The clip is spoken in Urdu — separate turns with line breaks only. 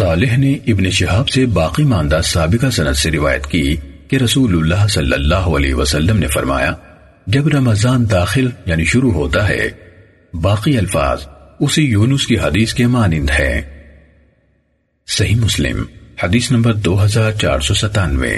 صالح نے ابن شہاب سے باقی ماندہ سابقہ سند سے روایت کی کہ رسول اللہ صلی اللہ علیہ وسلم نے فرمایا، جب رمضان داخل یعنی شروع ہوتا ہے، باقی الفاظ اسی یونس کی حدیث کے مانند ہے صحیح مسلم، حدیث نمبر دو ہزار چار سو ستانوے۔